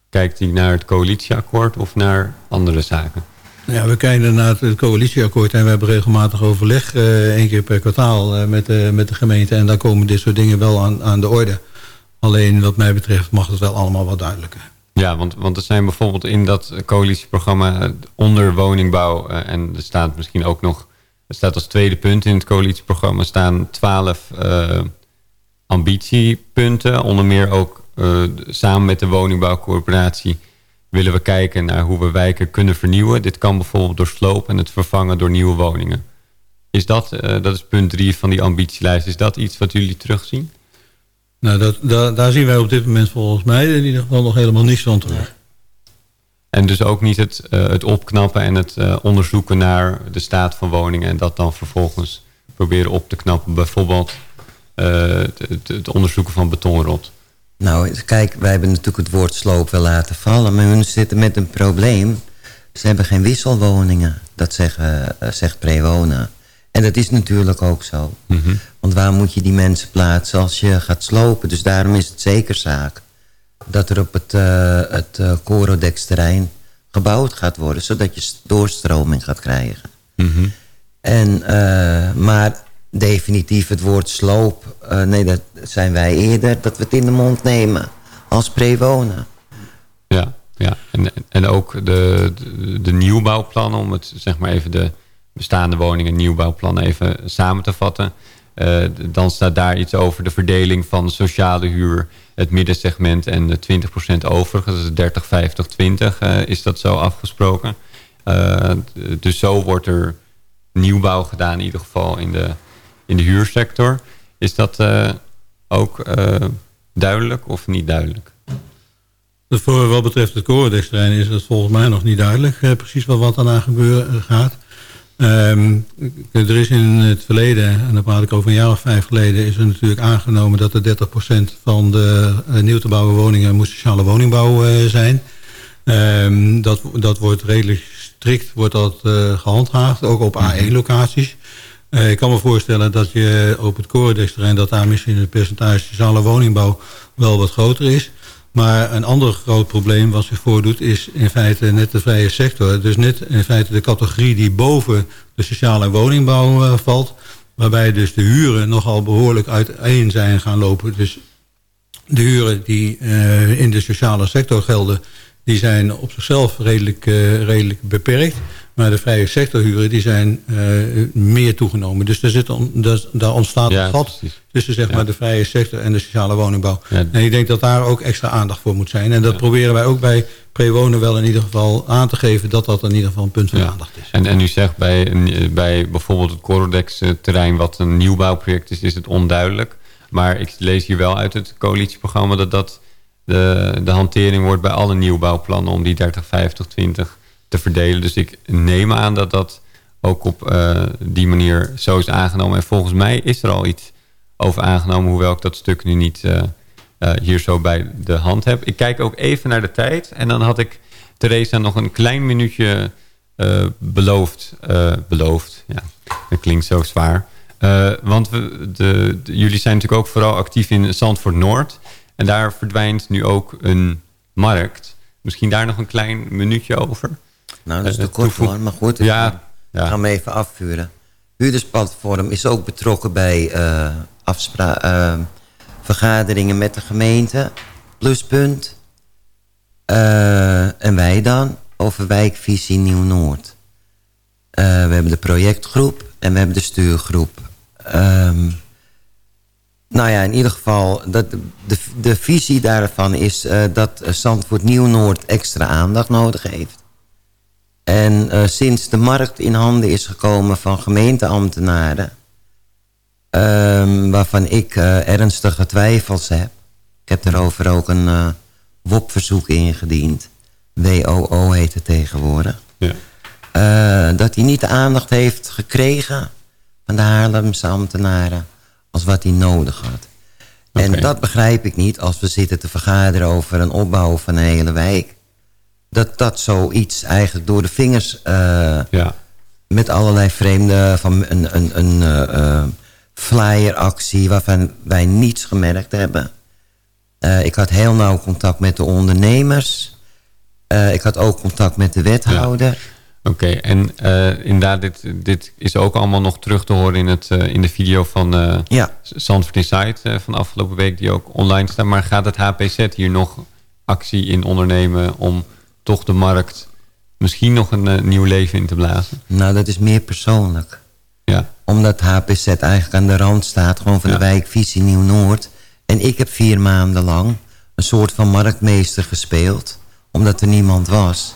Kijkt hij naar het coalitieakkoord of naar andere zaken? Ja, we kijken naar het coalitieakkoord en we hebben regelmatig overleg, eh één keer per kwartaal eh, met, de, met de gemeente. En daar komen dit soort dingen wel aan, aan de orde. Alleen wat mij betreft mag het wel allemaal wat duidelijker. Ja, want, want er zijn bijvoorbeeld in dat coalitieprogramma onder woningbouw... en er staat misschien ook nog... er staat als tweede punt in het coalitieprogramma... staan twaalf eh, ambitiepunten. Onder meer ook eh, samen met de woningbouwcorporatie... willen we kijken naar hoe we wijken kunnen vernieuwen. Dit kan bijvoorbeeld door sloop en het vervangen door nieuwe woningen. Is dat, eh, dat is punt drie van die ambitielijst... is dat iets wat jullie terugzien? Nou, dat, daar, zien wij op dit moment volgens mij in ieder geval nog helemaal niets van terug. En dus ook niet het, eh, het opknappen en het eh, onderzoeken naar de staat van woningen... en dat dan vervolgens proberen op te knappen. Bijvoorbeeld eh, het, het- onderzoeken van betonrot. Nou, kijk, wij hebben natuurlijk het woord sloop wel laten vallen... maar hun zitten met een probleem. Ze hebben geen wisselwoningen, dat zeggen, zegt Prewona. En dat is natuurlijk ook zo. Want waar moet je die mensen plaatsen als je gaat slopen? Dus daarom is het zeker zaak dat er op het, het Corodex-terrein gebouwd gaat worden... zodat je doorstroming gaat krijgen. En, eh, maar definitief het woord sloop... eh, nee, dat zijn wij eerder dat we het in de mond nemen als prewonen. Ja, ja. En, en ook de, de, de nieuwbouwplannen... om het zeg maar even de bestaande woningen nieuwbouwplannen even samen te vatten... Eh, dan staat daar iets over de verdeling van sociale huur... het middensegment en de 20% overige. Dat is 30, 50, 20 eh, is dat zo afgesproken. Eh, dus zo wordt er nieuwbouw gedaan in ieder geval in de, in de huursector. Is dat eh, ook duidelijk of niet duidelijk? Dus voor wat betreft het Corodex-terrein is het volgens mij nog niet duidelijk... precies wat, wat daarna gebeuren gaat. Ehm, er is in het verleden, en dan praat ik over een jaar of vijf geleden... is er natuurlijk aangenomen dat er 30% van de eh, nieuw te bouwen woningen... moet sociale woningbouw eh, zijn. Ehm, dat, dat wordt redelijk strikt wordt dat, eh, gehandhaafd, ook op A1-locaties. ik kan me voorstellen dat je op het Corodex-terrein... dat daar misschien het percentage sociale woningbouw wel wat groter is... Maar een ander groot probleem wat zich voordoet is in feite net de vrije sector. Dus net in feite de categorie die boven de sociale woningbouw eh, valt. Waarbij dus de huren nogal behoorlijk uiteen zijn gaan lopen. Dus de huren die eh, in de sociale sector gelden... die zijn op zichzelf redelijk, eh, redelijk beperkt. Maar de vrije sectorhuren die zijn eh, meer toegenomen. Dus daar, zit on- daar, daar ontstaat Ja, een gat precies. tussen zeg Ja. maar, de vrije sector en de sociale woningbouw. Ja. En ik denk dat daar ook extra aandacht voor moet zijn. En dat proberen wij ook bij Prewonen wel in ieder geval aan te geven... dat dat in ieder geval een punt van aandacht is. En, en u zegt bij, bij bijvoorbeeld het Corodex-terrein... wat een nieuwbouwproject is, is het onduidelijk. Maar ik lees hier wel uit het coalitieprogramma... dat dat de, de hantering wordt bij alle nieuwbouwplannen... om die 30, 50, 20 te verdelen. Dus ik neem aan dat dat ook op eh, die manier zo is aangenomen. En volgens mij is er al iets over aangenomen... hoewel ik dat stuk nu niet eh, eh, hier zo bij de hand heb. Ik kijk ook even naar de tijd. En dan had ik Theresa nog een klein minuutje beloofd. beloofd, ja, dat klinkt zo zwaar. Want we, de- jullie zijn natuurlijk ook vooral actief in Zandvoort Noord. En daar verdwijnt nu ook een markt. Misschien daar nog een klein minuutje over. Nou, dat is Eh, te kort hoor, maar goed. Ja, Ik ga hem even afvuren. Huurdersplatform is ook betrokken bij eh, vergaderingen met de gemeente. Pluspunt. En wij dan over wijkvisie Nieuw-Noord. We hebben de projectgroep en we hebben de stuurgroep. Ehm, nou ja, in ieder geval, dat, de, de visie daarvan is dat Zandvoort Nieuw-Noord extra aandacht nodig heeft. En eh, sinds de markt in handen is gekomen van gemeenteambtenaren... ehm, waarvan ik eh, ernstige twijfels heb... ik heb daarover ook een eh WOP-verzoek ingediend. WOO heet het tegenwoordig. Ja. Dat hij niet de aandacht heeft gekregen van de Haarlemse ambtenaren... als wat hij nodig had. En dat begrijp ik niet als we zitten te vergaderen over een opbouw van een hele wijk. Dat dat zoiets eigenlijk door de vingers... eh, met allerlei vreemde... van een, een, een eh, eh, flyeractie waarvan wij niets gemerkt hebben. Ik had heel nauw contact met de ondernemers. Ik had ook contact met de wethouder. Oké, en inderdaad, dit, dit is ook allemaal nog terug te horen in, het, in de video van eh ja. Zandvoort Insight van afgelopen week, die ook online staat. Maar gaat het HPZ hier nog actie in ondernemen om toch de markt misschien nog een eh, nieuw leven in te blazen? Nou, dat is meer persoonlijk. Ja. Omdat HPZ eigenlijk aan de rand staat... gewoon van de wijkvisie Nieuw-Noord. En ik heb vier maanden lang een soort van marktmeester gespeeld. Omdat er niemand was.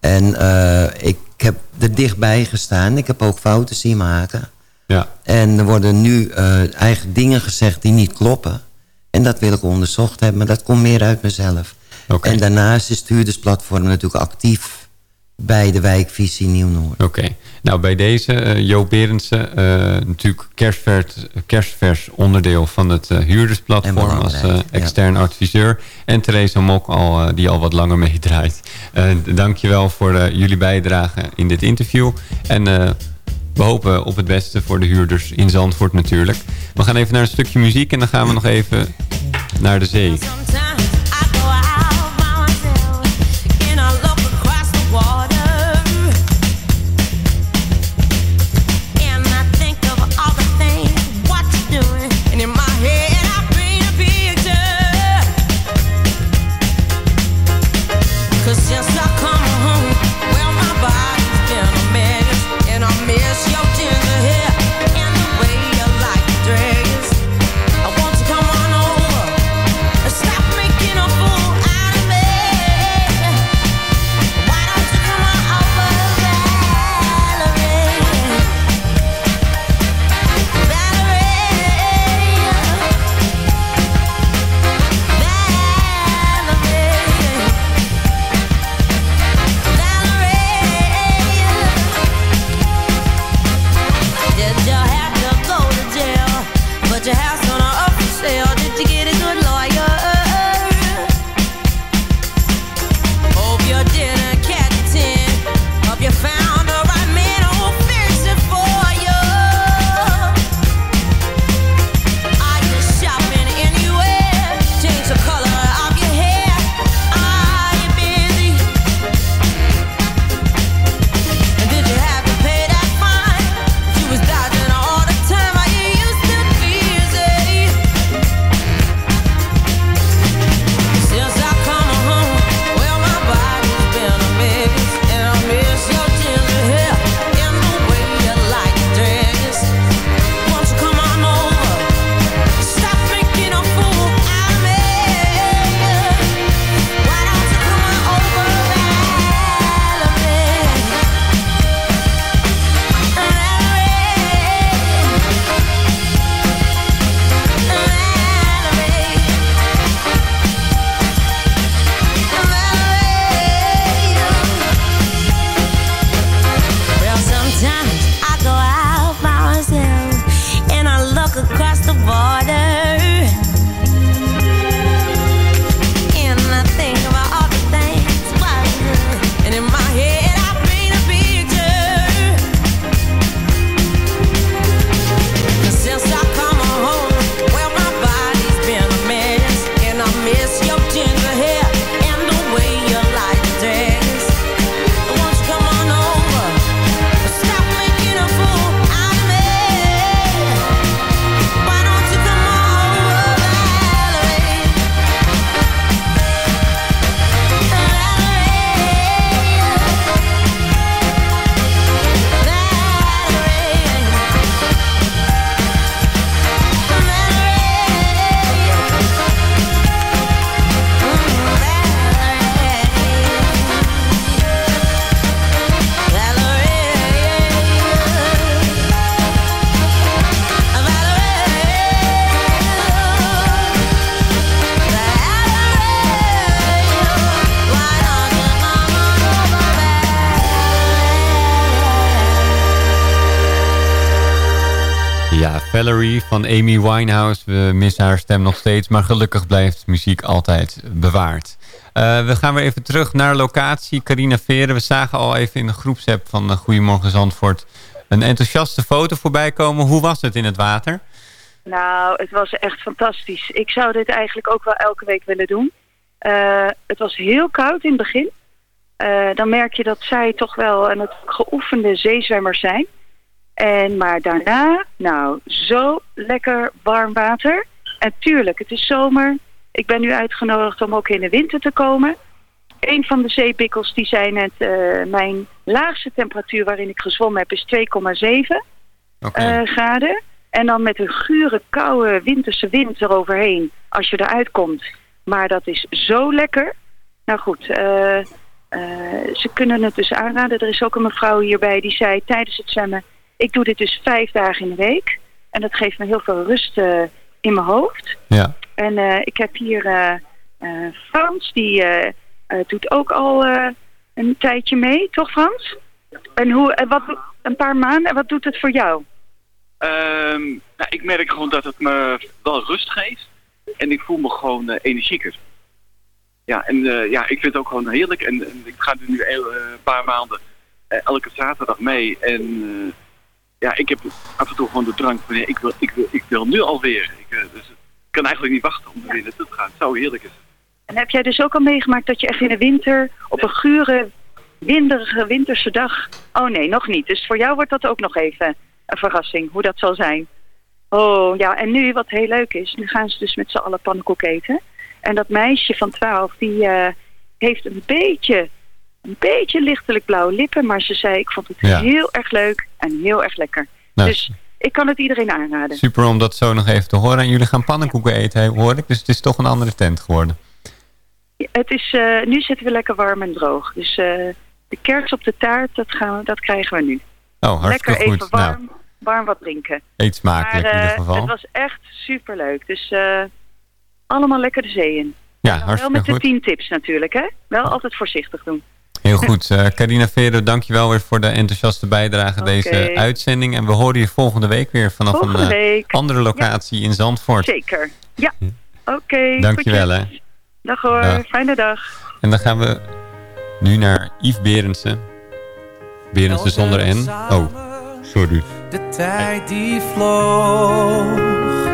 En eh, ik heb er dichtbij gestaan. Ik heb ook fouten zien maken. Ja. En er worden nu eh, eigenlijk dingen gezegd die niet kloppen. En dat wil ik onderzocht hebben. Maar dat komt meer uit mezelf. En daarnaast is het huurdersplatform natuurlijk actief... bij de wijkvisie Nieuw-Noord. Oké, nou bij deze, eh Jo Berendsen, eh, natuurlijk kerstvers, kerstvers onderdeel van het eh, huurdersplatform als eh, extern adviseur. En Theresa Mok, al, die al wat langer meedraait. Uh, dankjewel voor jullie bijdrage in dit interview. En eh, we hopen op het beste voor de huurders in Zandvoort natuurlijk. We gaan even naar een stukje muziek en dan gaan we nog even naar de zee. Amy Winehouse. We missen haar stem nog steeds, maar gelukkig blijft muziek altijd bewaard. Eh, we gaan weer even terug naar locatie. Carina Veren, we zagen al even in de groepsapp van uh, Goedemorgen Zandvoort... een enthousiaste foto voorbij komen. Hoe was het in het water? Nou, het was echt fantastisch. Ik zou dit eigenlijk ook wel elke week willen doen. Uh, het was heel koud in het begin. Dan merk je dat zij toch wel een geoefende zeezwemmers zijn. En, maar daarna, nou, zo lekker warm water. En tuurlijk, het is zomer. Ik ben nu uitgenodigd om ook in de winter te komen. Een van de zeebikkels die zei net, uh, mijn laagste temperatuur waarin ik gezwommen heb is 2,7 okay. graden. En dan met een gure, koude winterse wind eroverheen als je eruit komt. Maar dat is zo lekker. Nou goed, uh, ze kunnen het dus aanraden. Er is ook een mevrouw hierbij die zei tijdens het zwemmen... ik doe dit dus vijf dagen in de week. En dat geeft me heel veel rust uh, in mijn hoofd. Ja. En ik heb hier Frans, die doet ook al een tijdje mee. Toch Frans? En hoe, wat, een paar maanden. En wat doet het voor jou? Um, nou, ik merk gewoon dat het me wel rust geeft. En ik voel me gewoon uh, energieker. Ja, en uh, ja, ik vind het ook gewoon heerlijk. En, en ik ga er nu een uh, paar maanden elke zaterdag mee. En ja, ik heb af en toe gewoon de drank van... ik, wil, ik, wil, ik wil nu alweer. Ik, dus ik kan eigenlijk niet wachten om er weer naartoe te gaan. Zo heerlijk het. En heb jij dus ook al meegemaakt dat je echt in de winter... op een gure, winderige winterse dag... Oh nee, nog niet. Dus voor jou wordt dat ook nog even een verrassing, hoe dat zal zijn. Oh, ja, en nu, wat heel leuk is, nu gaan ze dus met z'n allen pannenkoek eten. En dat meisje van 12, die uh, heeft een beetje, een beetje lichtelijk blauwe lippen. Maar ze zei, ik vond het ja. heel erg leuk en heel erg lekker. Nou, dus ik kan het iedereen aanraden. Super om dat zo nog even te horen. En jullie gaan pannenkoeken ja. eten, hoor ik. Dus het is toch een andere tent geworden. Ja, het is, uh, nu zitten we lekker warm en droog. Dus uh, de kers op de taart, dat, gaan we, dat krijgen we nu. Oh, hartstikke lekker goed. even warm. Nou warm wat drinken. Eet smakelijk maar, uh, in ieder geval. Het was echt superleuk. Dus uh, allemaal lekker de zee in. Ja, hartstikke Wel met goed. de tien tips natuurlijk, hè? Wel altijd voorzichtig doen. Heel goed. Uh, Carina Vero, dankjewel weer voor de enthousiaste bijdrage okay. deze uitzending. En we horen je volgende week weer vanaf volgende een week. andere locatie ja. in Zandvoort. Zeker. Ja, oké. Okay, dankjewel, hè. Dag hoor, dag. fijne dag. En dan gaan we nu naar Yves Berendsen. Berendsen zonder N. Oh, sorry. De tijd die vloog.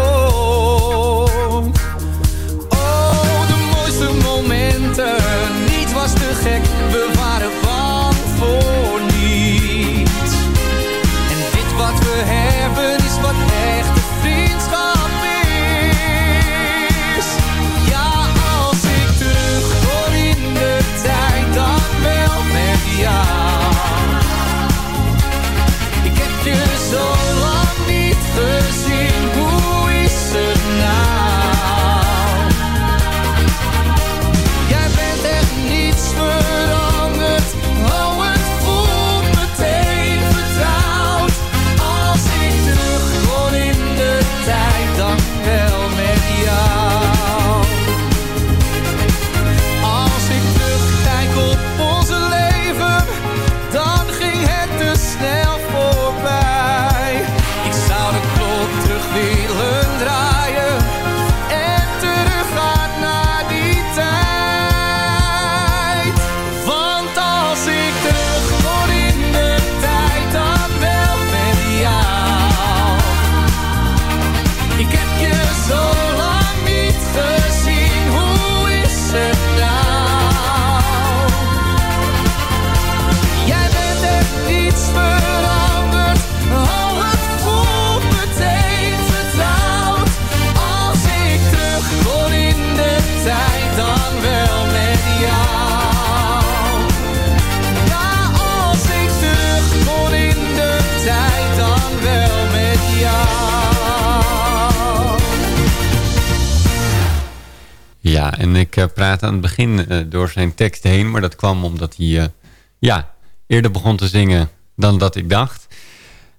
Uh, aan het begin uh, door zijn tekst heen. Maar dat kwam omdat hij uh, ja, eerder begon te zingen dan dat ik dacht.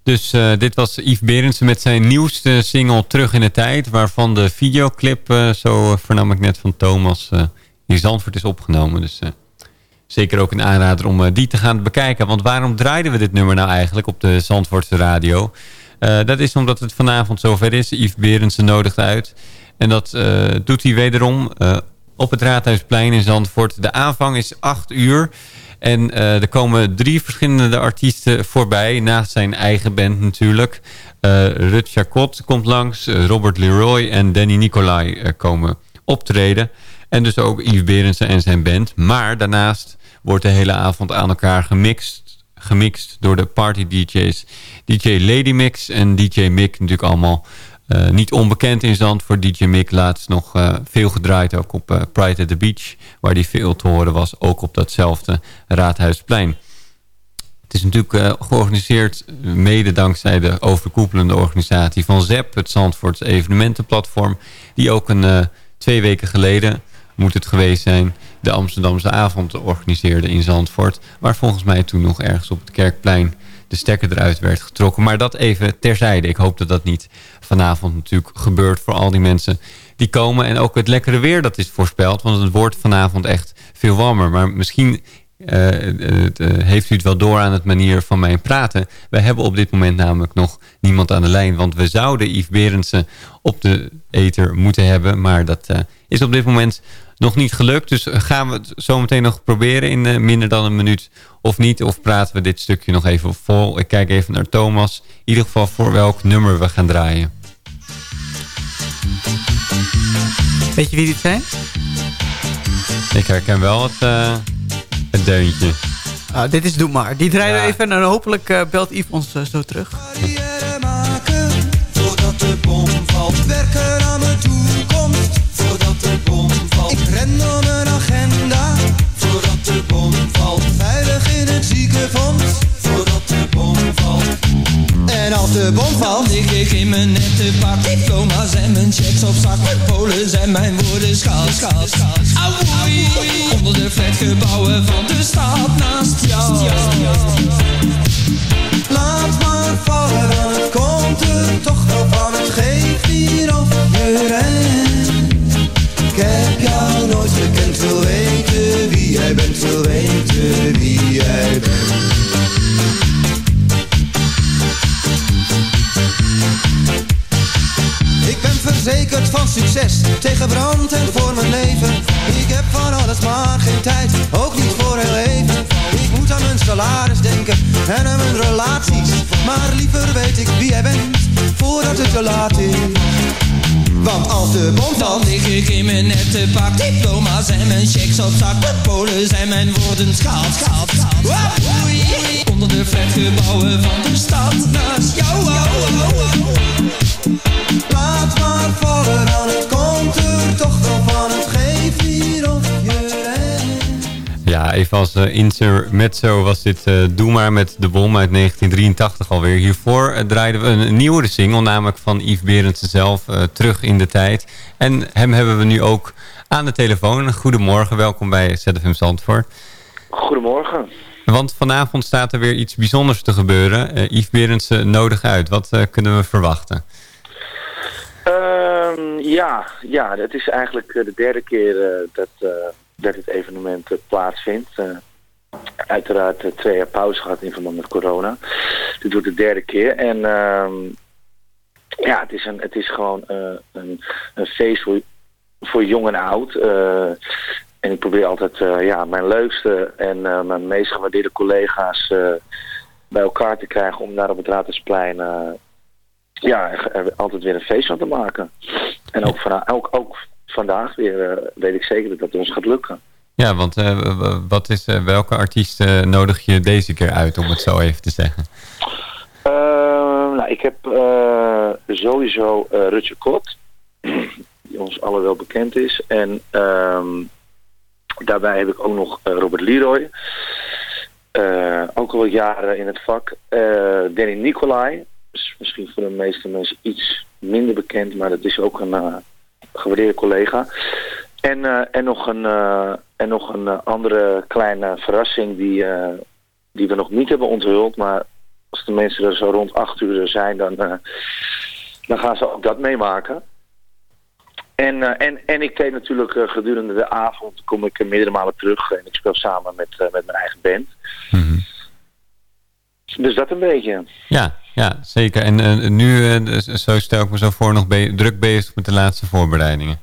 Dus dit was Yves Berendsen met zijn nieuwste single Terug in de Tijd. Waarvan de videoclip, zo vernam ik net van Thomas, in Zandvoort is opgenomen. Dus zeker ook een aanrader om die te gaan bekijken. Want waarom draaiden we dit nummer nou eigenlijk op de Zandvoortse radio? dat is omdat het vanavond zover is. Yves Berendsen nodigt uit... En dat uh, doet hij wederom uh, op het Raadhuisplein in Zandvoort. De aanvang is 8 uur. En uh, er komen drie verschillende artiesten voorbij. Naast zijn eigen band natuurlijk. Rut Chacot komt langs. Robert Leroy en Danny Nicolai komen optreden. En dus ook Yves Berendsen en zijn band. Maar daarnaast wordt de hele avond aan elkaar gemixt. Gemixt door de party DJ's. DJ Lady Mix en DJ Mick natuurlijk allemaal uh, niet onbekend in zand voor DJ Mick. Laatst nog uh, veel gedraaid ook op uh, Pride at the Beach. Waar die veel te horen was. Ook op datzelfde Raadhuisplein. Het is natuurlijk georganiseerd mede dankzij de overkoepelende organisatie van ZEP. Het Zandvoorts evenementenplatform. Die ook een twee weken geleden moet het geweest zijn, de Amsterdamse avond organiseerde in Zandvoort. Waar volgens mij toen nog ergens op het Kerkplein de stekker eruit werd getrokken. Maar dat even terzijde. Ik hoop dat dat niet vanavond natuurlijk gebeurt voor al die mensen die komen. En ook het lekkere weer dat is voorspeld. Want het wordt vanavond echt veel warmer. Maar misschien het, uh, heeft u het wel door aan het manier van mijn praten. We hebben op dit moment namelijk nog niemand aan de lijn. Want we zouden Yves Berendsen op de ether moeten hebben. Maar dat uh, is op dit moment nog niet gelukt. Dus gaan we het zo meteen nog proberen in minder dan een minuut of niet. Of praten we dit stukje nog even vol. Ik kijk even naar Thomas. In ieder geval voor welk nummer we gaan draaien. Weet je wie dit zijn? Ik herken wel het, uh, het deuntje. Uh, dit is Doe Maar. Die draaien ja. we even en hopelijk uh, belt Yves ons zo terug. maken voordat de bom valt. Werken ren door mijn agenda voordat de bom valt. Veilig in het ziekenfonds voordat de bom valt. En als de bom valt, lig ik in mijn nette pak. Diploma's en mijn checks op zak. Polen zijn mijn woorden schaal, schaal, schaal. Auwoei, onder de flatgebouwen van de stad naast jou. Laat maar vallen, dan komt er toch wel van. Het geeft hier of je rent. Nooit gekend, wil weten wie jij bent, wil weten wie jij bent. Ik ben verzekerd van succes, tegen brand en voor mijn leven. Ik heb van alles maar geen tijd, ook niet voor heel even. Ik moet aan mijn salaris denken en aan mijn relaties. Maar liever weet ik wie jij bent, voordat het te laat is. Want als de bom valt, lig ik in mijn nette pak. Diploma's en mijn checks op zak. De polen zijn mijn woorden schaal, schaal, schaal. Oei, onder de flatgebouwen van de stad naast jou. Laat maar vallen, dan komt er toch wel van. Ja, even als uh, intermezzo was dit uh, Doe maar met de bom uit 1983 alweer. Hiervoor uh, draaiden we een, nieuwere single, namelijk van Yves Berendsen zelf, Terug in de Tijd. En hem hebben we nu ook aan de telefoon. Goedemorgen, welkom bij ZFM Zandvoort. Goedemorgen. Want vanavond staat er weer iets bijzonders te gebeuren. Yves Berendsen nodig uit. Wat kunnen we verwachten? Um, ja, ja, het is eigenlijk de derde keer dat dat het evenement uh, plaatsvindt. Uh, uiteraard uh, twee jaar pauze gehad in verband met corona. Dit wordt de derde keer. En ja, het is, een, het is gewoon een, een feest voor, jong en oud. en ik probeer altijd ja, mijn leukste en mijn meest gewaardeerde collega's bij elkaar te krijgen om daar op het Raadhuisplein ja, er altijd weer een feest van te maken. En ook, van, ook, ook vandaag weer uh, weet ik zeker dat het ons gaat lukken. Ja, want uh, wat is, uh, welke artiest nodig je deze keer uit, om het zo even te zeggen? nou, ik heb sowieso Rutje Kot, die ons allen wel bekend is. En ehm, daarbij heb ik ook nog Robert Leroy. ook al jaren in het vak. Danny Nicolai, is misschien voor de meeste mensen iets minder bekend, maar dat is ook een gewaardeerde collega. En, eh, en nog een, eh, en nog een eh, andere kleine verrassing die, die we nog niet hebben onthuld. Maar als de mensen er zo rond acht uur zijn, dan, dan gaan ze ook dat meemaken. En, en, en ik treed natuurlijk gedurende de avond, kom ik meerdere malen terug. En ik speel samen met, met mijn eigen band. Dus dat een beetje. Ja, ja zeker. En eh, nu, dus zo stel ik me zo voor, nog druk bezig met de laatste voorbereidingen.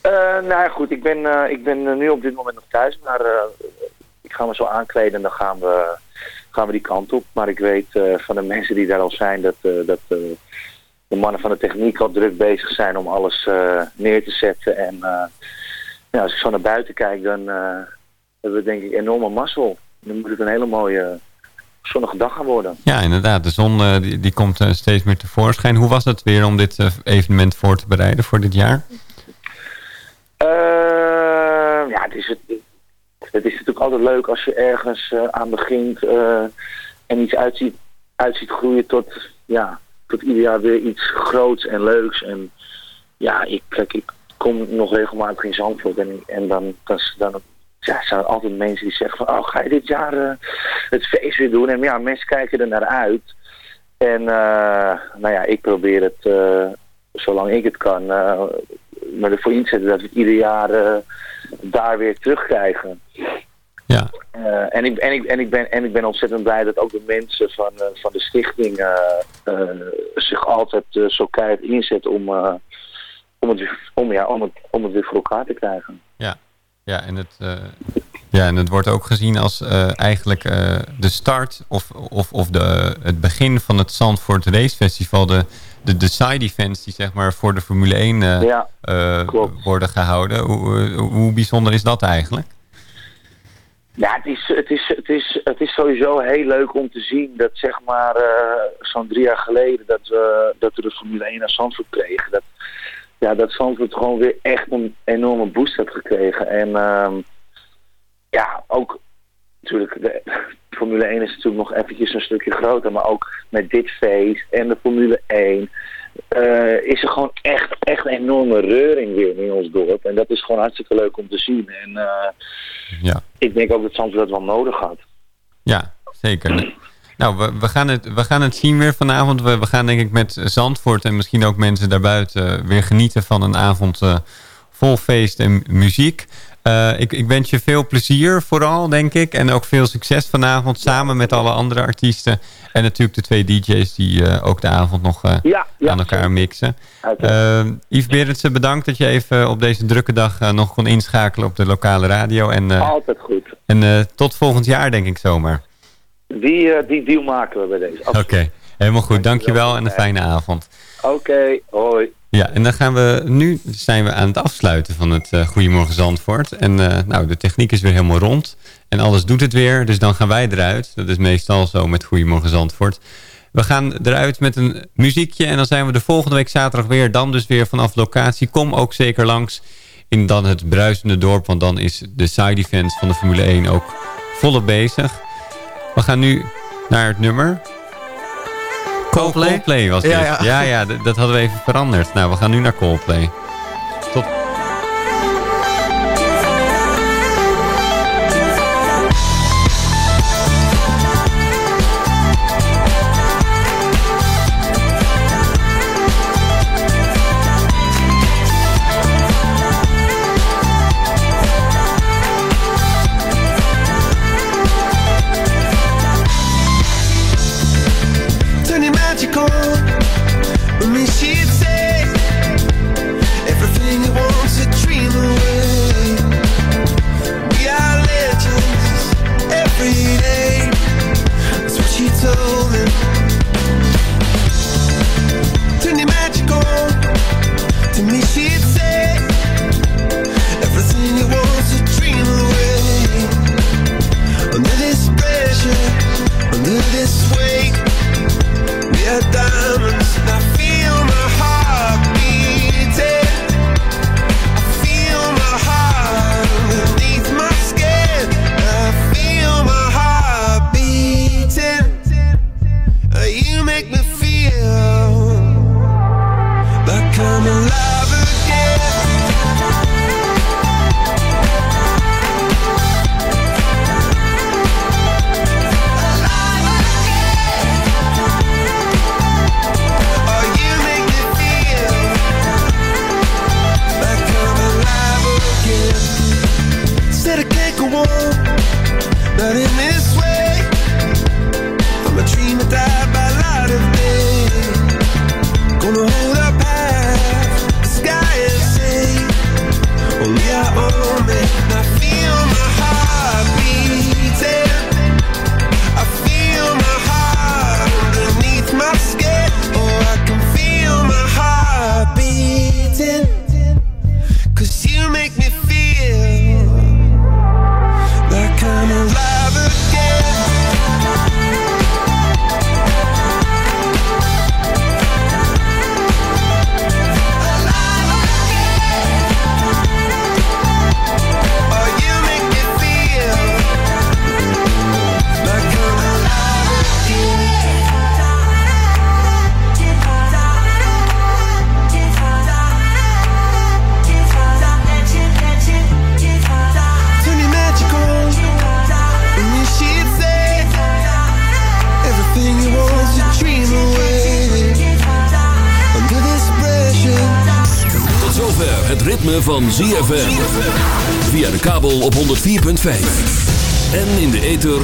Eh, nou ja, goed, ik ben, ik ben nu op dit moment nog thuis, maar ik ga me zo aankleden en dan gaan we, gaan we die kant op. Maar ik weet van de mensen die daar al zijn dat, dat de mannen van de techniek al druk bezig zijn om alles neer te zetten. En ja, als ik zo naar buiten kijk, dan hebben we denk ik enorme mazzel. Dan moet het een hele mooie zonnige dag gaan worden. Ja, inderdaad. De zon eh, die, die komt eh, steeds meer tevoorschijn. Hoe was het weer om dit eh, evenement voor te bereiden voor dit jaar? Ja, het is, het, het is natuurlijk altijd leuk als je ergens aan begint en iets uitziet, uitziet groeien tot, ja, tot ieder jaar weer iets groots en leuks. En ja, ik, kijk, ik kom nog regelmatig in Zandvoort en, en dan, dan, dan ja, zijn er altijd mensen die zeggen van, oh, ga je dit jaar eh, het feest weer doen? En ja, mensen kijken er naar uit. En eh, nou ja, ik probeer het, eh, zolang ik het kan, me ervoor inzetten dat we het ieder jaar daar weer terugkrijgen. Ja. En, ik, en, ik, en, ik ben, en ik ben ontzettend blij dat ook de mensen van, van de stichting zich altijd zo keihard inzetten om, om, het, om, ja, om, het, om het weer voor elkaar te krijgen. Ja, en, het, eh, ja en het wordt ook gezien als eh, eigenlijk eh, de start of, of, of de, het begin van het Zandvoort Race Festival. De, de, de side events die zeg maar voor de Formule 1 eh, Ja, eh, worden gehouden. Hoe, hoe bijzonder is dat eigenlijk? Ja, het is, het, is, het, is, het is sowieso heel leuk om te zien dat zeg maar zo'n drie jaar geleden dat we, dat we de Formule 1 naar Zandvoort kregen. Dat, ja, dat Zandvoort gewoon weer echt een enorme boost had gekregen. En ehm, ja, ook natuurlijk, de Formule 1 is natuurlijk nog eventjes een stukje groter, maar ook met dit feest en de Formule 1 eh, is er gewoon echt, echt een enorme reuring weer in ons dorp. En dat is gewoon hartstikke leuk om te zien. En eh, Ja. ik denk ook dat Zandvoort dat wel nodig had. Ja, zeker. Nou, we, we, gaan het, we gaan het zien weer vanavond. We, we gaan denk ik met Zandvoort en misschien ook mensen daarbuiten weer genieten van een avond eh, vol feest en muziek. Eh, ik, ik wens je veel plezier vooral, denk ik. En ook veel succes vanavond samen met alle andere artiesten. En natuurlijk de twee DJ's die eh, ook de avond nog Ja, ja, aan elkaar mixen. Yves Berendsen, bedankt dat je even op deze drukke dag nog kon inschakelen op de lokale radio. En, Altijd goed. en tot volgend jaar, denk ik zomaar. Die, eh, die deal maken we bij deze. Oké, helemaal goed. Dankjewel en een fijne avond. Oké, hoi. Ja, en dan gaan we, nu zijn we aan het afsluiten van het eh Goedemorgen Zandvoort. En eh, nou, de techniek is weer helemaal rond. En alles doet het weer, dus dan gaan wij eruit. Dat is meestal zo met Goedemorgen Zandvoort. We gaan eruit met een muziekje en dan zijn we de volgende week zaterdag weer. Dan dus weer vanaf locatie. Kom ook zeker langs in dan het bruisende dorp, want dan is de side event van de Formule 1 ook volop bezig. We gaan nu naar het nummer. Coldplay? Coldplay was dit. Ja, Ja, ja. ja, dat hadden we even veranderd. Nou, we gaan nu naar Coldplay. Tot